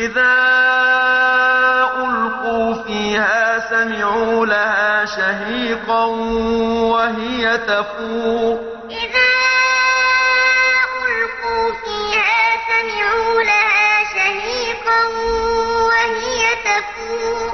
إِذَا أُلْقُوا فِيهَا سَمِعُوا لَهَا شَهِيقًا وَهِيَ تَفُورُ. إِذَا أُلْقُوا فِيهَا سَمِعُوا لَهَا شَهِيقًا وَهِيَ تَفُورُ.